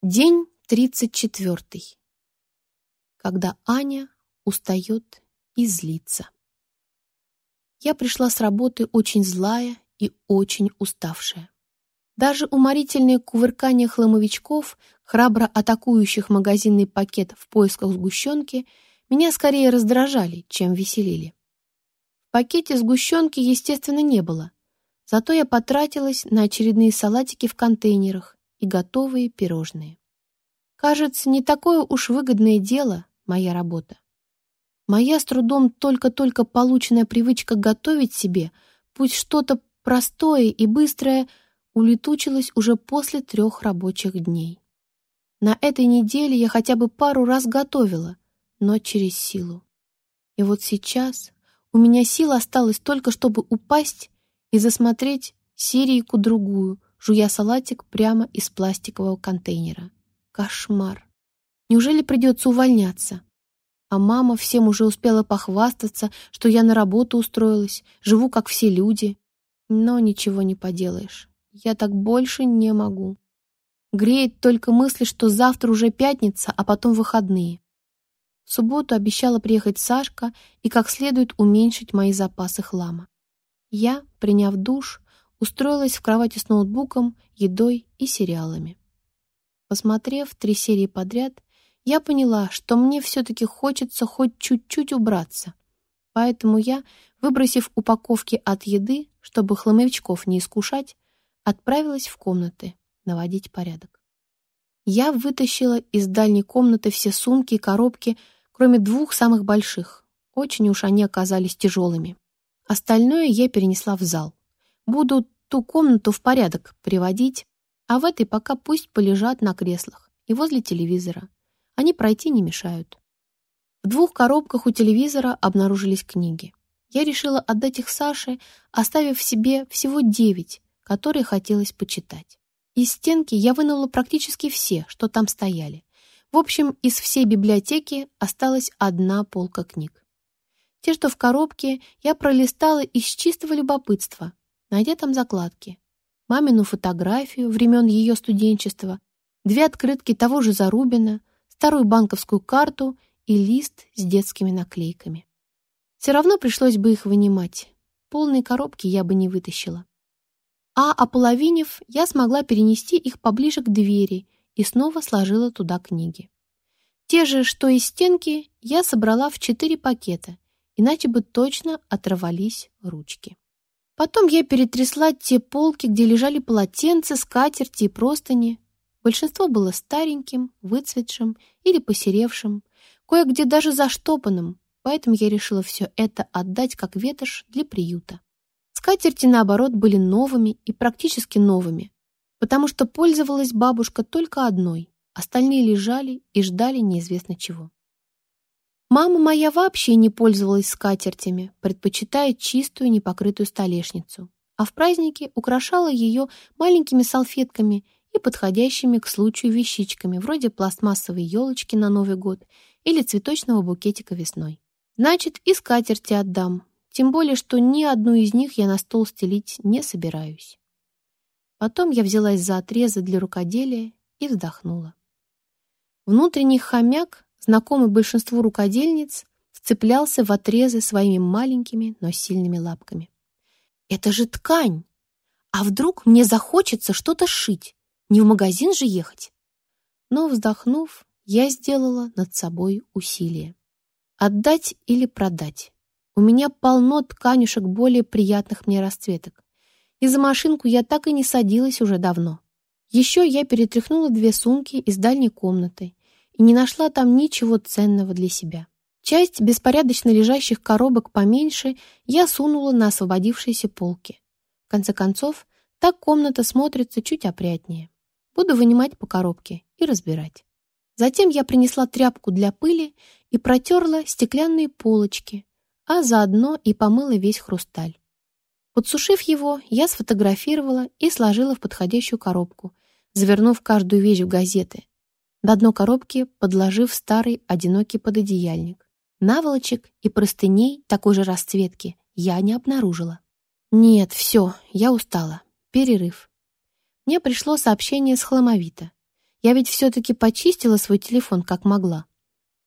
День тридцать четвертый. Когда Аня устает и злится. Я пришла с работы очень злая и очень уставшая. Даже уморительные кувыркания хламовичков, храбро атакующих магазинный пакет в поисках сгущенки, меня скорее раздражали, чем веселили. В пакете сгущенки, естественно, не было, зато я потратилась на очередные салатики в контейнерах, и готовые пирожные. Кажется, не такое уж выгодное дело моя работа. Моя с трудом только-только полученная привычка готовить себе, пусть что-то простое и быстрое, улетучилась уже после трех рабочих дней. На этой неделе я хотя бы пару раз готовила, но через силу. И вот сейчас у меня сил осталось только, чтобы упасть и засмотреть серийку-другую, жуя салатик прямо из пластикового контейнера. Кошмар. Неужели придется увольняться? А мама всем уже успела похвастаться, что я на работу устроилась, живу как все люди. Но ничего не поделаешь. Я так больше не могу. Греет только мысль, что завтра уже пятница, а потом выходные. В субботу обещала приехать Сашка и как следует уменьшить мои запасы хлама. Я, приняв душ, устроилась в кровати с ноутбуком, едой и сериалами. Посмотрев три серии подряд, я поняла, что мне все-таки хочется хоть чуть-чуть убраться. Поэтому я, выбросив упаковки от еды, чтобы хламовичков не искушать, отправилась в комнаты наводить порядок. Я вытащила из дальней комнаты все сумки и коробки, кроме двух самых больших. Очень уж они оказались тяжелыми. Остальное я перенесла в зал. Буду ту комнату в порядок приводить, а в этой пока пусть полежат на креслах и возле телевизора. Они пройти не мешают. В двух коробках у телевизора обнаружились книги. Я решила отдать их Саше, оставив себе всего девять, которые хотелось почитать. Из стенки я вынула практически все, что там стояли. В общем, из всей библиотеки осталась одна полка книг. Те, что в коробке, я пролистала из чистого любопытства, найдя там закладки. Мамину фотографию времен ее студенчества, две открытки того же Зарубина, старую банковскую карту и лист с детскими наклейками. Все равно пришлось бы их вынимать. Полные коробки я бы не вытащила. А ополовинив, я смогла перенести их поближе к двери и снова сложила туда книги. Те же, что и стенки, я собрала в четыре пакета, иначе бы точно оторвались ручки. Потом я перетрясла те полки, где лежали полотенца, скатерти и простыни. Большинство было стареньким, выцветшим или посеревшим, кое-где даже заштопанным, поэтому я решила все это отдать как ветошь для приюта. Скатерти, наоборот, были новыми и практически новыми, потому что пользовалась бабушка только одной, остальные лежали и ждали неизвестно чего. Мама моя вообще не пользовалась скатертями, предпочитая чистую непокрытую столешницу, а в праздники украшала ее маленькими салфетками и подходящими к случаю вещичками, вроде пластмассовой елочки на Новый год или цветочного букетика весной. Значит, и скатерти отдам, тем более, что ни одну из них я на стол стелить не собираюсь. Потом я взялась за отрезы для рукоделия и вздохнула. Внутренний хомяк знакомый большинству рукодельниц, вцеплялся в отрезы своими маленькими, но сильными лапками. «Это же ткань! А вдруг мне захочется что-то сшить? Не в магазин же ехать?» Но, вздохнув, я сделала над собой усилие. Отдать или продать? У меня полно тканюшек более приятных мне расцветок. И за машинку я так и не садилась уже давно. Еще я перетряхнула две сумки из дальней комнаты и не нашла там ничего ценного для себя. Часть беспорядочно лежащих коробок поменьше я сунула на освободившиеся полки. В конце концов, так комната смотрится чуть опрятнее. Буду вынимать по коробке и разбирать. Затем я принесла тряпку для пыли и протерла стеклянные полочки, а заодно и помыла весь хрусталь. Подсушив его, я сфотографировала и сложила в подходящую коробку, завернув каждую вещь в газеты, на дно коробки подложив старый одинокий пододеяльник. Наволочек и простыней такой же расцветки я не обнаружила. Нет, все, я устала. Перерыв. Мне пришло сообщение с хламовита. Я ведь все-таки почистила свой телефон как могла,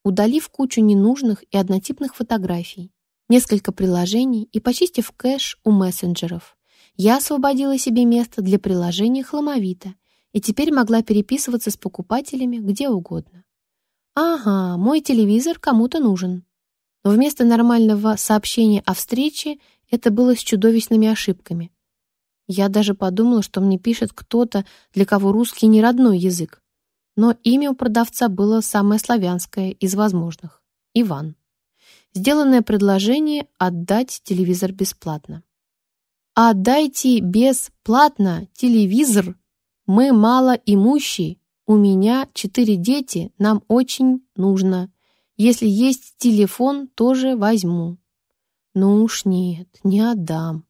удалив кучу ненужных и однотипных фотографий, несколько приложений и почистив кэш у мессенджеров. Я освободила себе место для приложения «Хламовито» и теперь могла переписываться с покупателями где угодно. Ага, мой телевизор кому-то нужен. Но вместо нормального сообщения о встрече это было с чудовищными ошибками. Я даже подумала, что мне пишет кто-то, для кого русский не родной язык. Но имя у продавца было самое славянское из возможных — Иван. Сделанное предложение — отдать телевизор бесплатно. «Отдайте бесплатно телевизор! Мы мало имущие, у меня четыре дети, нам очень нужно. Если есть телефон, тоже возьму». «Ну уж нет, не отдам».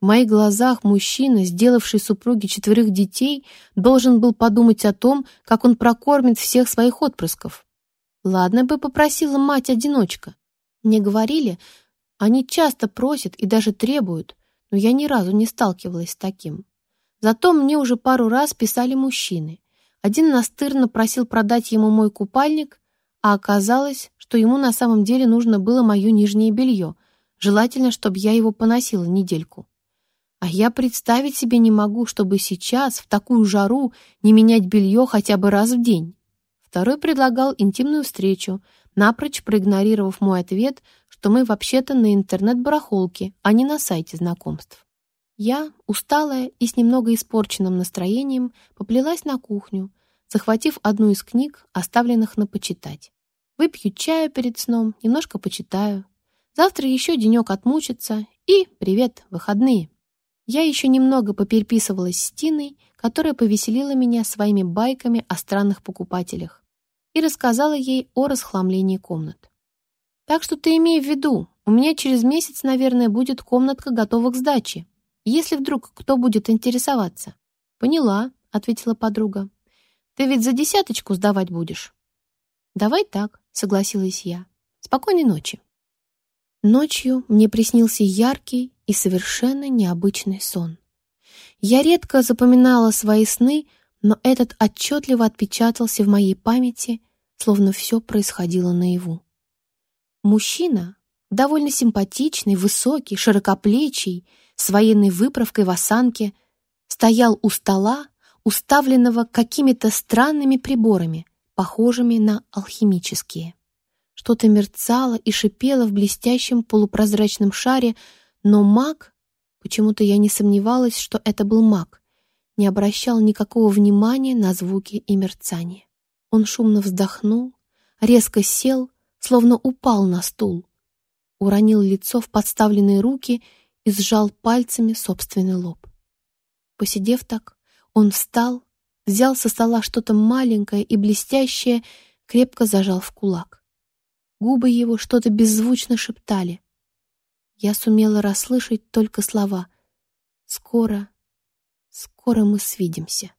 В моих глазах мужчина, сделавший супруге четверых детей, должен был подумать о том, как он прокормит всех своих отпрысков. Ладно бы попросила мать-одиночка. Мне говорили, они часто просят и даже требуют, но я ни разу не сталкивалась с таким. Зато мне уже пару раз писали мужчины. Один настырно просил продать ему мой купальник, а оказалось, что ему на самом деле нужно было мое нижнее белье, желательно, чтобы я его поносила недельку. А я представить себе не могу, чтобы сейчас, в такую жару, не менять белье хотя бы раз в день. Второй предлагал интимную встречу, напрочь проигнорировав мой ответ, что мы вообще-то на интернет-барахолке, а не на сайте знакомств. Я, усталая и с немного испорченным настроением, поплелась на кухню, захватив одну из книг, оставленных на почитать. Выпью чаю перед сном, немножко почитаю. Завтра еще денек отмучится, и привет, выходные. Я еще немного попереписывалась с Тиной, которая повеселила меня своими байками о странных покупателях, и рассказала ей о расхламлении комнат. «Так что ты имей в виду, у меня через месяц, наверное, будет комнатка готова к сдаче, если вдруг кто будет интересоваться». «Поняла», — ответила подруга. «Ты ведь за десяточку сдавать будешь?» «Давай так», — согласилась я. «Спокойной ночи». Ночью мне приснился яркий и совершенно необычный сон. Я редко запоминала свои сны, но этот отчетливо отпечатался в моей памяти, словно все происходило наяву. Мужчина, довольно симпатичный, высокий, широкоплечий, с военной выправкой в осанке, стоял у стола, уставленного какими-то странными приборами, похожими на алхимические. Что-то мерцало и шипело в блестящем полупрозрачном шаре, но маг, почему-то я не сомневалась, что это был маг, не обращал никакого внимания на звуки и мерцание. Он шумно вздохнул, резко сел, словно упал на стул, уронил лицо в подставленные руки и сжал пальцами собственный лоб. Посидев так, он встал, взял со стола что-то маленькое и блестящее, крепко зажал в кулак. Губы его что-то беззвучно шептали. Я сумела расслышать только слова «Скоро, скоро мы свидимся».